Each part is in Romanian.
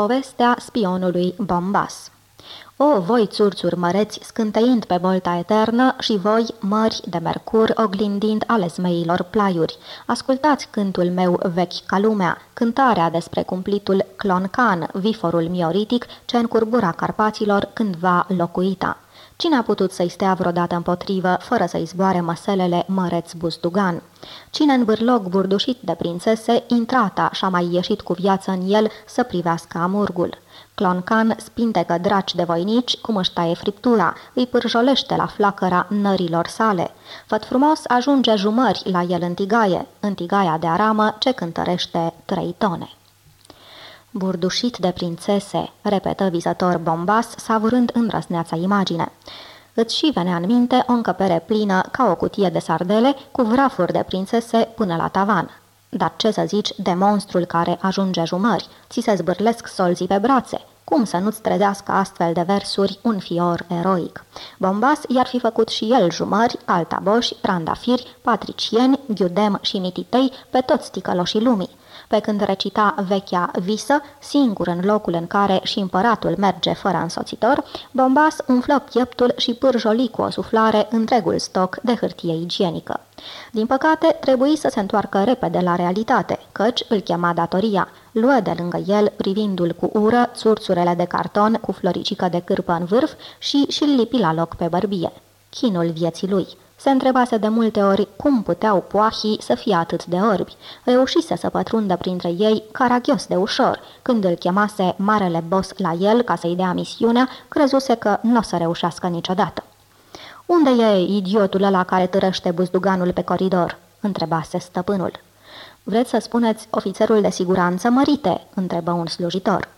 Povestea spionului Bombas O, voi țurțuri măreți, scânteind pe bolta eternă și voi, mări de mercur, oglindind ale zmeilor plaiuri, ascultați cântul meu vechi ca lumea, cântarea despre cumplitul Cloncan, viforul mioritic ce în curbura Carpaților cândva locuita. Cine a putut să-i stea vreodată împotrivă, fără să-i zboare măselele măreț buzdugan? Cine în bârloc burdușit de prințese, intrata și-a mai ieșit cu viață în el să privească amurgul? Cloncan spintecă draci de voinici, cum își taie friptura, îi pârjolește la flacăra nărilor sale. Făt frumos ajunge jumări la el în tigaie, în tigaia de aramă ce cântărește trei tone. Burdușit de prințese, repetă vizător bombas, savurând îndrăsneața imagine. Îți și venea în minte o încăpere plină ca o cutie de sardele cu vrafuri de prințese până la tavan. Dar ce să zici de monstrul care ajunge jumări? Ți se zbârlesc solzii pe brațe. Cum să nu-ți trezească astfel de versuri un fior eroic? Bombas i-ar fi făcut și el jumări, altaboși, trandafiri, patricieni, ghiudem și mititei pe toți ticăloșii lumii pe când recita vechea visă, singur în locul în care și împăratul merge fără însoțitor, Bombas umflă pieptul și pârjoli cu o suflare întregul stoc de hârtie igienică. Din păcate, trebuie să se întoarcă repede la realitate, căci îl chema datoria. Luă de lângă el, privindu-l cu ură, țurțurele de carton cu floricică de cârpă în vârf și și-l lipi la loc pe bărbie. Chinul vieții lui – se întrebase de multe ori cum puteau poahii să fie atât de orbi. Reușise să pătrundă printre ei caragios de ușor. Când îl chemase marele boss la el ca să-i dea misiunea, crezuse că nu o să reușească niciodată. Unde e idiotul ăla care târăște buzduganul pe coridor?" întrebase stăpânul. Vreți să spuneți ofițerul de siguranță mărite?" întrebă un slujitor.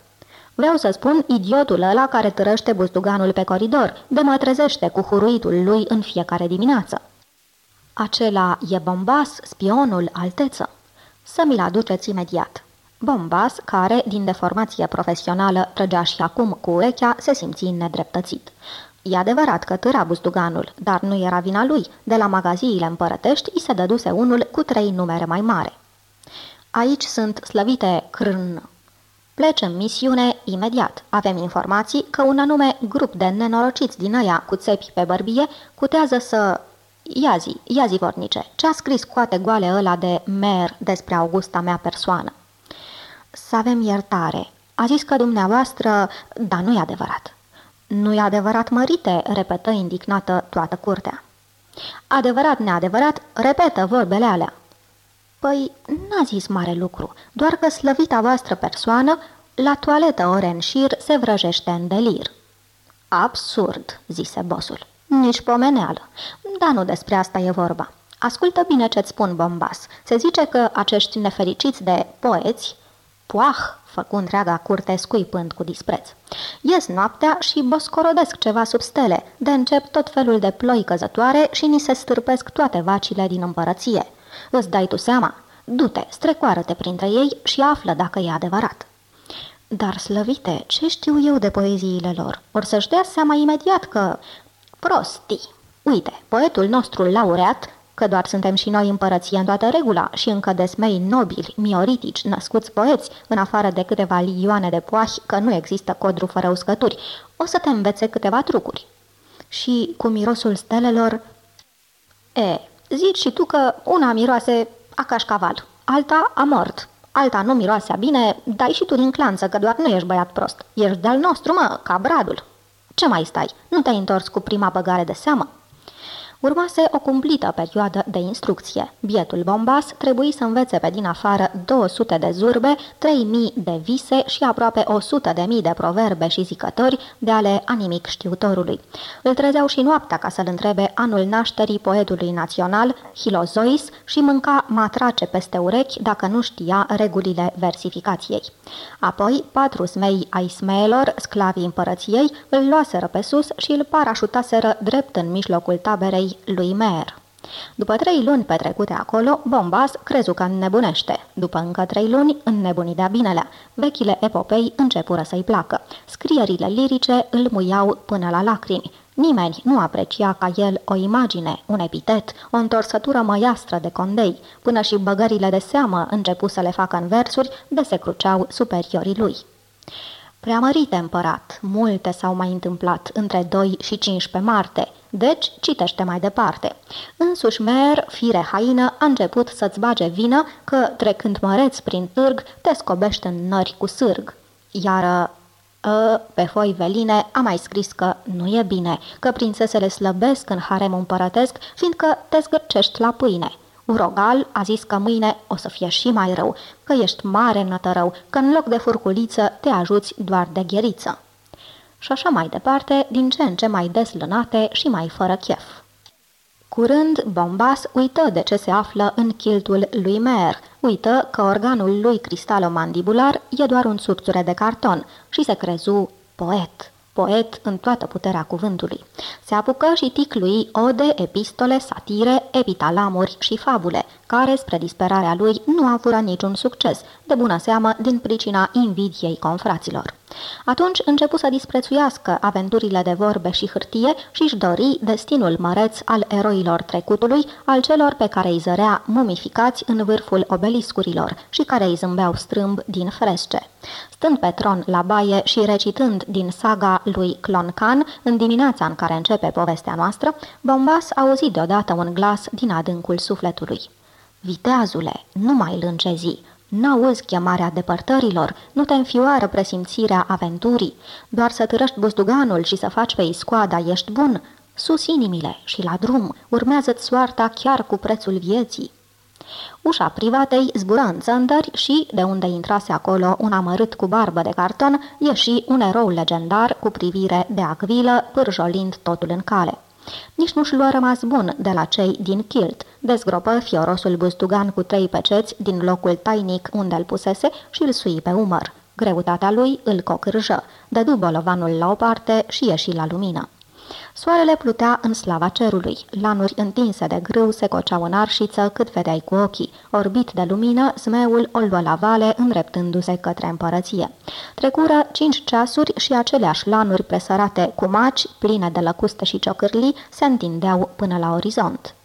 Vreau să spun idiotul ăla care târăște buzduganul pe coridor, de mă trezește cu huruitul lui în fiecare dimineață. Acela e Bombas, spionul alteță. Să mi-l aduceți imediat. Bombas, care, din deformație profesională, trăgea și acum cu urechea, se simți nedreptățit. E adevărat că târa buzduganul, dar nu era vina lui. De la magaziile împărătești îi se dăduse unul cu trei numere mai mare. Aici sunt slăvite crân Pleci în misiune imediat. Avem informații că un anume grup de nenorociți din aia cu țepi pe bărbie cutează să... Ia zi, ia zi vornice, ce a scris coate goale ăla de mer despre Augusta mea persoană? Să avem iertare. A zis că dumneavoastră... Dar nu e adevărat. Nu e adevărat, mărite, repetă indignată toată curtea. Adevărat, neadevărat, repetă vorbele alea. Păi, n-a zis mare lucru, doar că slăvita voastră persoană, la toaletă ore în șir, se vrăjește în delir. Absurd, zise bosul. Nici pomeneală. Dar nu despre asta e vorba. Ascultă bine ce-ți spun, Bombas. Se zice că acești nefericiți de poeți, poah, făcu întreaga curte scuipând cu dispreț. Ies noaptea și boscorodesc ceva sub stele, de încep tot felul de ploi căzătoare și ni se stârpesc toate vacile din împărăție. Îți dai tu seama? Du-te, strecoară-te printre ei și află dacă e adevărat. Dar, slăvite, ce știu eu de poeziile lor? Or să-și dea seama imediat că... Prostii! Uite, poetul nostru laureat, că doar suntem și noi împărăție în toată regula și încă desmei nobili, mioritici, născuți poeți, în afară de câteva lioane de poahi, că nu există codru fără uscături, o să te învețe câteva trucuri. Și cu mirosul stelelor... E, Zici și tu că una miroase a cașcaval, alta a mort, alta nu miroase bine, dai și tu din clanță, că doar nu ești băiat prost. Ești de-al nostru, mă, ca bradul. Ce mai stai? Nu te-ai întors cu prima băgare de seamă? Urmase o cumplită perioadă de instrucție. Bietul Bombas trebuie să învețe pe din afară 200 de zurbe, 3000 de vise și aproape 100 de mii de proverbe și zicători de ale animic știutorului. Îl trezeau și noaptea ca să-l întrebe anul nașterii poetului național, Hilozois, și mânca matrace peste urechi dacă nu știa regulile versificației. Apoi, patru smei ai smeelor, sclavii împărăției, îl luaseră pe sus și îl parașutaseră drept în mijlocul taberei lui, lui Mer. După trei luni petrecute acolo, Bombas crezu că înnebunește. După încă trei luni, înnebuni de-a binelea. Vechile epopei începură să-i placă. Scrierile lirice îl muiau până la lacrimi. Nimeni nu aprecia ca el o imagine, un epitet, o întorsătură măiastră de condei, până și băgările de seamă începu să le facă în versuri, de se cruceau superiorii lui. Preamărite împărat, multe s-au mai întâmplat între 2 și 15 Marte, deci citește mai departe. Însuși Mer, fire haină, a început să-ți bage vină că, trecând măreți prin târg, te scobește în nări cu sârg. Iar ă, pe foi veline a mai scris că nu e bine, că prințesele slăbesc în harem împărătesc, fiindcă te zgârcești la pâine – Urogal a zis că mâine o să fie și mai rău, că ești mare nătărău, că în loc de furculiță te ajuți doar de gheriță. Și așa mai departe, din ce în ce mai deslănate și mai fără chef. Curând, Bombas uită de ce se află în chiltul lui Mer, uită că organul lui cristalomandibular e doar un subțure de carton și se crezu poet poet în toată puterea cuvântului. Se apucă și ticlui ode, epistole, satire, epitalamuri și fabule, care, spre disperarea lui, nu avură niciun succes, de bună seamă din pricina invidiei confraților. Atunci începu să disprețuiască aventurile de vorbe și hârtie și își dori destinul măreț al eroilor trecutului, al celor pe care îi zărea mumificați în vârful obeliscurilor și care îi zâmbeau strâmb din fresce. Stând pe tron la baie și recitând din saga lui Cloncan, în dimineața în care începe povestea noastră, Bombas auzi deodată un glas din adâncul sufletului. Viteazule, nu mai lâncezi, N-auzi chemarea depărtărilor, nu te înfioară presimțirea aventurii, doar să târăști buzduganul și să faci pe iscoada ești bun, sus inimile și la drum, urmează-ți soarta chiar cu prețul vieții. Ușa privatei zbură în țăndări și, de unde intrase acolo un amărât cu barbă de carton, ieși un erou legendar cu privire de acvilă, pârjolind totul în cale. Nici nu-și lua rămas bun de la cei din Kilt. Dezgropă fiorosul bustugan cu trei peceți din locul tainic unde îl pusese și îl sui pe umăr. Greutatea lui îl cocârjă, dădu bolovanul la o parte și ieși la lumină. Soarele plutea în slava cerului. Lanuri întinse de grâu se coceau în arșiță cât vedeai cu ochii. Orbit de lumină, zmeul o luă la vale, îndreptându-se către împărăție. Trecură cinci ceasuri și aceleași lanuri presărate cu maci, pline de lăcuste și ciocârlii, se întindeau până la orizont.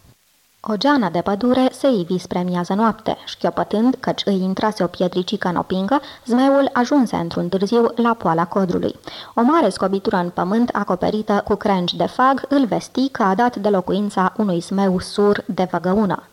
O geană de pădure se ivi spre miază noapte, șchiopătând căci îi intrase o pietricică în opingă, zmeul ajunse într-un târziu la poala codrului. O mare scobitură în pământ acoperită cu crengi de fag îl vesti că a dat de locuința unui zmeu sur de văgăună.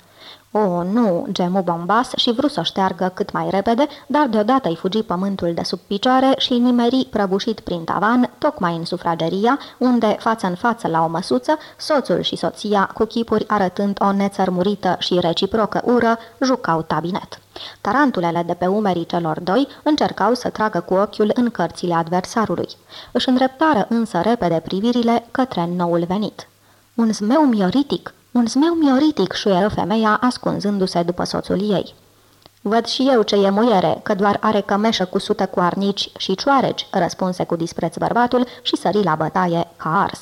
O, nu, gemu bombas și vrut să o șteargă cât mai repede, dar deodată îi fugi pământul de sub picioare și nimeri prăbușit prin tavan, tocmai în sufrageria, unde, față în față la o măsuță, soțul și soția, cu chipuri arătând o nețărmurită și reciprocă ură, jucau tabinet. Tarantulele de pe umerii celor doi încercau să tragă cu ochiul în cărțile adversarului. Își îndreptară însă repede privirile către noul venit. Un zmeu mioritic, un zmeu mioritic șuieră femeia ascunzându-se după soțul ei. Văd și eu ce e muiere, că doar are cămeșă cu sută cu arnici și cioareci, răspunse cu dispreț bărbatul și sări la bătaie ca ars.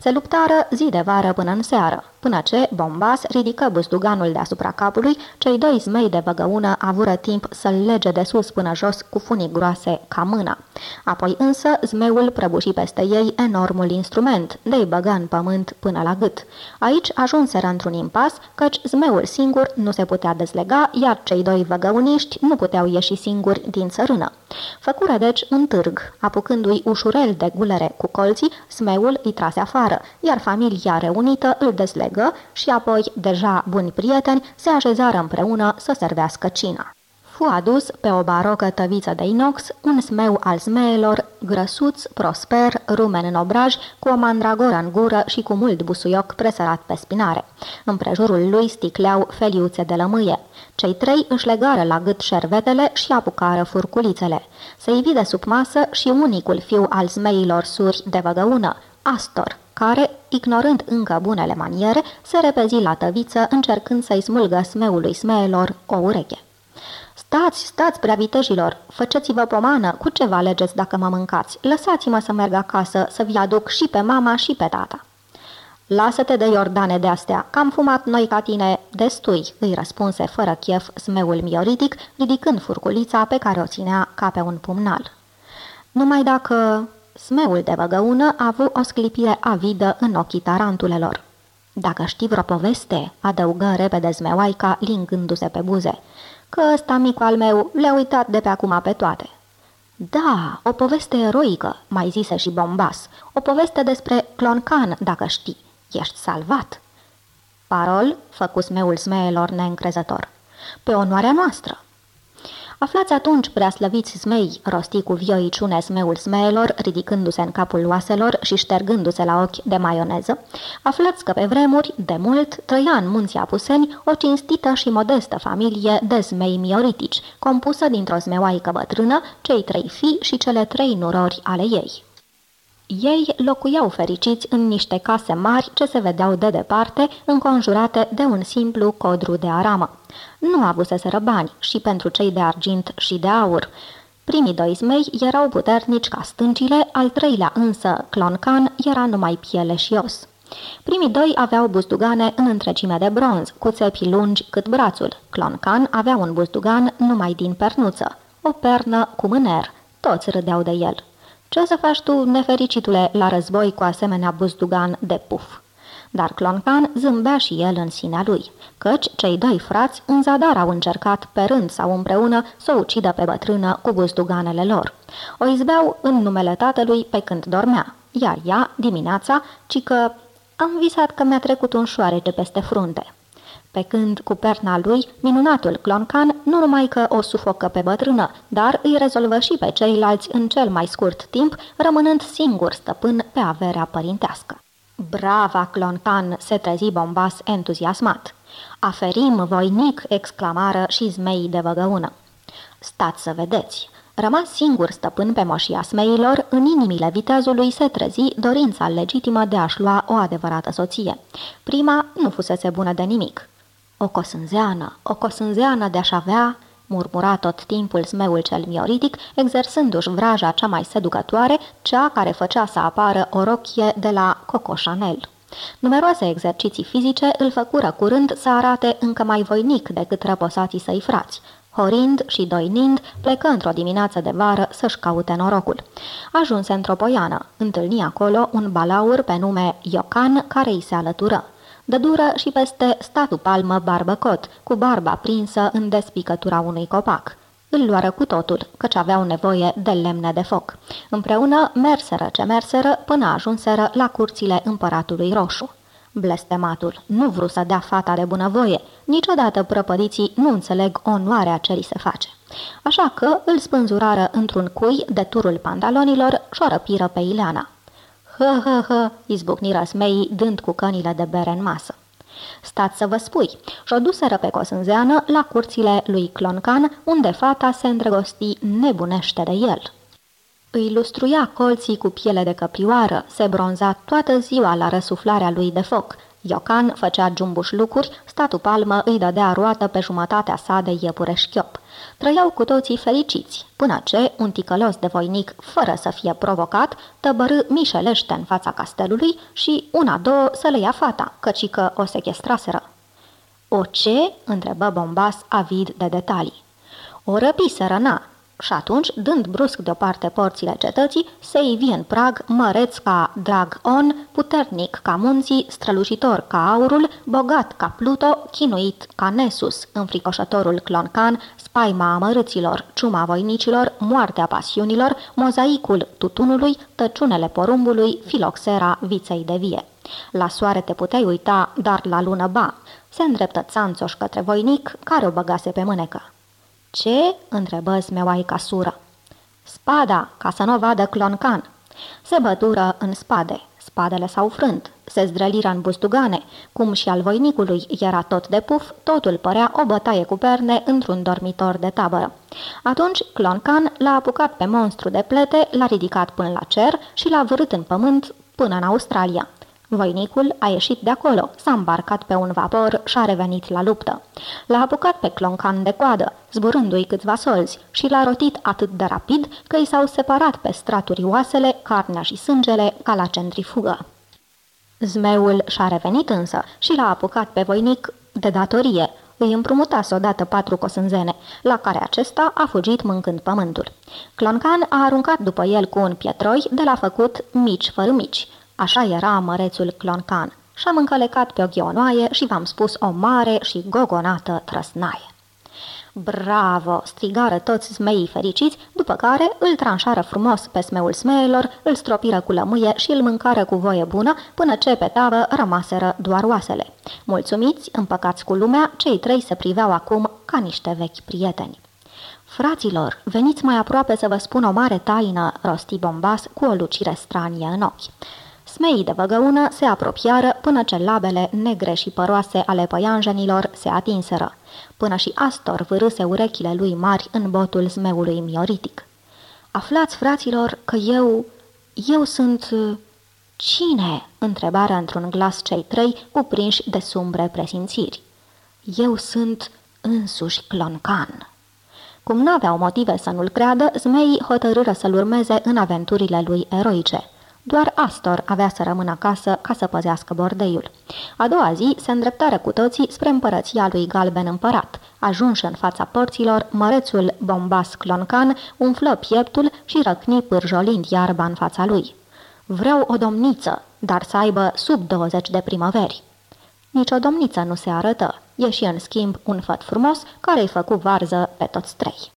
Se luptară zi de vară până în seară, până ce Bombas ridică buzduganul deasupra capului, cei doi zmei de văgăună avură timp să-l lege de sus până jos cu funii groase ca mâna. Apoi însă zmeul prăbuși peste ei enormul instrument, de-i băgă în pământ până la gât. Aici ajunseră într-un impas, căci zmeul singur nu se putea dezlega, iar cei doi văgăuniști nu puteau ieși singuri din țărână. Făcură deci un târg, apucându-i ușurel de gulere cu colții, zmeul îi trase afară, iar familia reunită îl dezlegă colegă și apoi, deja buni prieteni, se așezară împreună să servească cina. Fu adus pe o barocă tăviță de inox un smeu al zmeelor, grăsuț, prosper, rumen în obraj, cu o mandragoră în gură și cu mult busuioc presărat pe spinare. Împrejurul lui sticleau feliuțe de lămâie. Cei trei își legară la gât șervetele și apucară furculițele. Se ivi de sub masă și unicul fiu al zmeilor suri de văgăună, Astor, care, ignorând încă bunele maniere, se repezi la tăviță încercând să-i smulgă smeului smeelor o ureche. Stați, stați, prea vitejilor, făceți-vă pomană, cu ce vă alegeți dacă mă mâncați? Lăsați-mă să merg acasă, să vi aduc și pe mama și pe tata. Lasă-te de Iordane de astea, că am fumat noi ca tine destui, îi răspunse fără chef smeul mioritic, ridicând furculița pe care o ținea ca pe un pumnal. Numai dacă Smeul de văgăună a avut o sclipire avidă în ochii tarantulelor. Dacă știi vreo poveste, adăugă repede zmeoaica, lingându-se pe buze, că ăsta micul al meu le-a uitat de pe acum pe toate. Da, o poveste eroică, mai zise și Bombas. O poveste despre Cloncan, dacă știi. Ești salvat. Parol, făcu smeul smeelor neîncrezător. Pe onoarea noastră. Aflați atunci, prea slăviți smei, rosti cu vioiciune smeul smeelor, ridicându-se în capul oaselor și ștergându-se la ochi de maioneză, aflați că pe vremuri, de mult, trăia în munții Apuseni o cinstită și modestă familie de smei mioritici, compusă dintr-o zmeoaică bătrână, cei trei fii și cele trei nurori ale ei. Ei locuiau fericiți în niște case mari ce se vedeau de departe, înconjurate de un simplu codru de aramă. Nu avuseseră bani și pentru cei de argint și de aur. Primii doi zmei erau puternici ca stâncile, al treilea însă, Cloncan, era numai piele și os. Primii doi aveau buzdugane în întregime de bronz, cu țepi lungi cât brațul. Cloncan avea un buzdugan numai din pernuță, o pernă cu mâner. Toți râdeau de el. Ce să faci tu, nefericitule, la război cu asemenea buzdugan de puf? Dar Cloncan zâmbea și el în sinea lui, căci cei doi frați în zadar au încercat, pe rând sau împreună, să o ucidă pe bătrână cu buzduganele lor. O izbeau în numele tatălui pe când dormea, iar ea, dimineața, ci că am visat că mi-a trecut un șoarece peste frunte pe când cu perna lui, minunatul Cloncan nu numai că o sufocă pe bătrână, dar îi rezolvă și pe ceilalți în cel mai scurt timp, rămânând singur stăpân pe averea părintească. Brava Cloncan, se trezi Bombas entuziasmat. Aferim voinic, exclamară și zmeii de văgăună. Stați să vedeți, Rămas singur stăpân pe moșia smeilor, în inimile vitezului se trezi dorința legitimă de a-și lua o adevărată soție. Prima nu fusese bună de nimic. O cosânzeană, o cosânzeană de-aș avea, murmura tot timpul smeul cel mioritic, exersându-și vraja cea mai seducătoare, cea care făcea să apară o rochie de la Coco Chanel. Numeroase exerciții fizice îl făcură curând să arate încă mai voinic decât răposații săi frați. Horind și doinind, plecă într-o dimineață de vară să-și caute norocul. Ajunse într-o poiană, întâlni acolo un balaur pe nume Iocan care îi se alătură de dură și peste statul palmă barbăcot, cu barba prinsă în despicătura unui copac. Îl luară cu totul, căci aveau nevoie de lemne de foc. Împreună merseră ce merseră până ajunseră la curțile împăratului roșu. Blestematul nu vrut să dea fata de bunăvoie, niciodată prăpădiții nu înțeleg onoarea ce li se face. Așa că îl spânzurară într-un cui de turul pantalonilor și o răpiră pe Ileana. Hă, hă, hă, izbucni răsmeii, dând cu cănile de bere în masă. Stați să vă spui, și-o duseră pe cosânzeană la curțile lui Cloncan, unde fata se îndrăgosti nebunește de el. Îi lustruia colții cu piele de căprioară, se bronza toată ziua la răsuflarea lui de foc, Iocan făcea jumbuș lucruri, statul palmă îi dădea roată pe jumătatea sa de iepure șchiop. Trăiau cu toții fericiți, până ce un ticălos de voinic, fără să fie provocat, tăbărâ mișelește în fața castelului și una-două să le ia fata, căci că o sechestraseră. O ce?" întrebă Bombas avid de detalii. O răpiseră, na, și atunci, dând brusc deoparte porțile cetății, se ivi în prag, măreț ca Dragon, puternic ca munții, strălucitor ca aurul, bogat ca Pluto, chinuit ca Nesus, înfricoșătorul Cloncan, spaima amărâților, ciuma voinicilor, moartea pasiunilor, mozaicul tutunului, tăciunele porumbului, filoxera viței de vie. La soare te puteai uita, dar la lună ba. Se îndreptă țanțoș către voinic, care o băgase pe mânecă. Ce?" întrebă smeoaica sură. Spada, ca să nu vadă cloncan. Se bătură în spade. Spadele s-au frânt, se zdrăliră în bustugane, cum și al voinicului era tot de puf, totul părea o bătaie cu perne într-un dormitor de tabără. Atunci Cloncan l-a apucat pe monstru de plete, l-a ridicat până la cer și l-a vărât în pământ până în Australia. Voinicul a ieșit de acolo, s-a îmbarcat pe un vapor și a revenit la luptă. L-a apucat pe cloncan de coadă, zburându-i câțiva solzi, și l-a rotit atât de rapid că i s-au separat pe straturi oasele, carnea și sângele ca la centrifugă. Zmeul și-a revenit însă și l-a apucat pe voinic de datorie, îi împrumutase odată patru cosânzene, la care acesta a fugit mâncând pământul. Cloncan a aruncat după el cu un pietroi de la făcut mici fără mici, Așa era mărețul Cloncan. Și-am încălecat pe o ghionoaie și v-am spus o mare și gogonată trăsnaie. Bravo!" strigară toți zmeii fericiți, după care îl tranșară frumos pe smeul smeilor, îl stropiră cu lămâie și îl mâncară cu voie bună, până ce pe tavă rămaseră doar oasele. Mulțumiți, împăcați cu lumea, cei trei se priveau acum ca niște vechi prieteni. Fraților, veniți mai aproape să vă spun o mare taină, rosti Bombas cu o lucire stranie în ochi. Smeii de văgăună se apropiară până ce labele negre și păroase ale păianjenilor se atinseră. Până și Astor vârâse urechile lui mari în botul zmeului mioritic. Aflați, fraților, că eu... eu sunt... Cine?" întrebară într-un glas cei trei, cuprinși de sumbre presimțiri. Eu sunt însuși Cloncan." Cum n-aveau motive să nu-l creadă, zmeii hotărâră să-l urmeze în aventurile lui eroice. Doar Astor avea să rămână acasă ca să păzească bordeiul. A doua zi se îndreptară cu toții spre împărăția lui Galben Împărat. Ajunși în fața porților, mărețul Bombas Cloncan umflă pieptul și răcni pârjolind iarba în fața lui. Vreau o domniță, dar să aibă sub 20 de primăveri. Nici o domniță nu se arătă. Ieși în schimb un făt frumos care îi făcu varză pe toți trei.